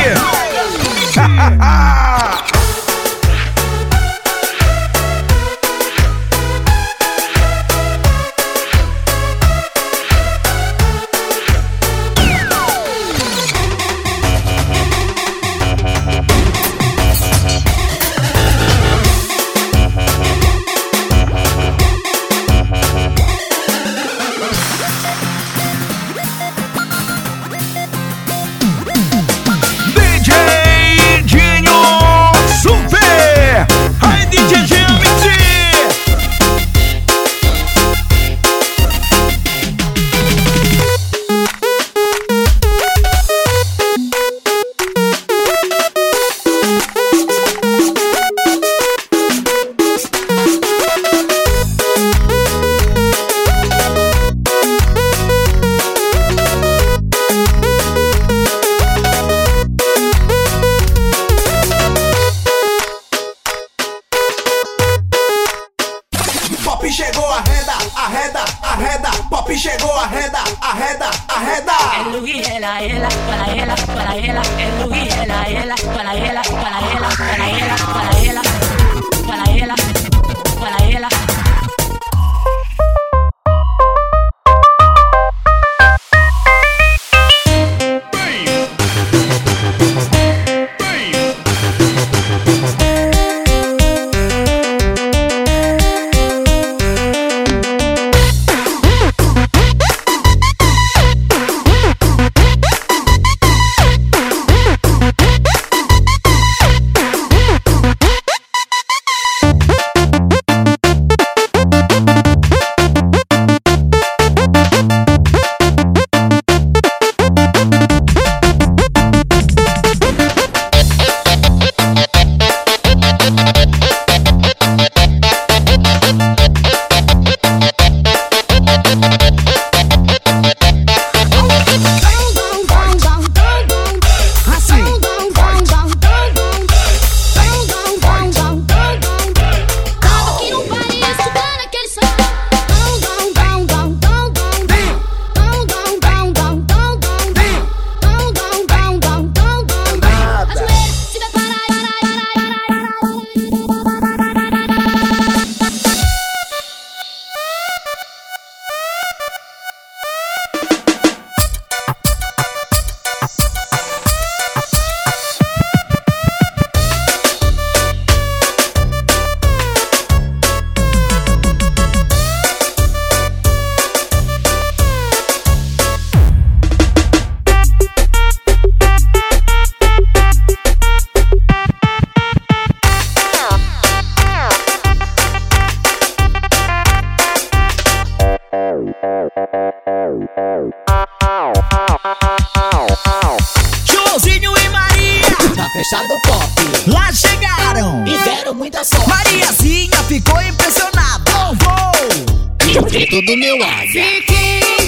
Yeah. Pop chegou, arreda, arreda, arreda. Pop chegou, arreda, arreda, arreda. El Luigi, ela, ela, para ela, para ela. El Luigi, ela, ela, para ela, para ela, Joãozinho e Maria Tá fechado o pop lá chegaram! e deram muita sorte. Mariazinha ficou impressionada! Vou, vou! E do meu águia. Fiquei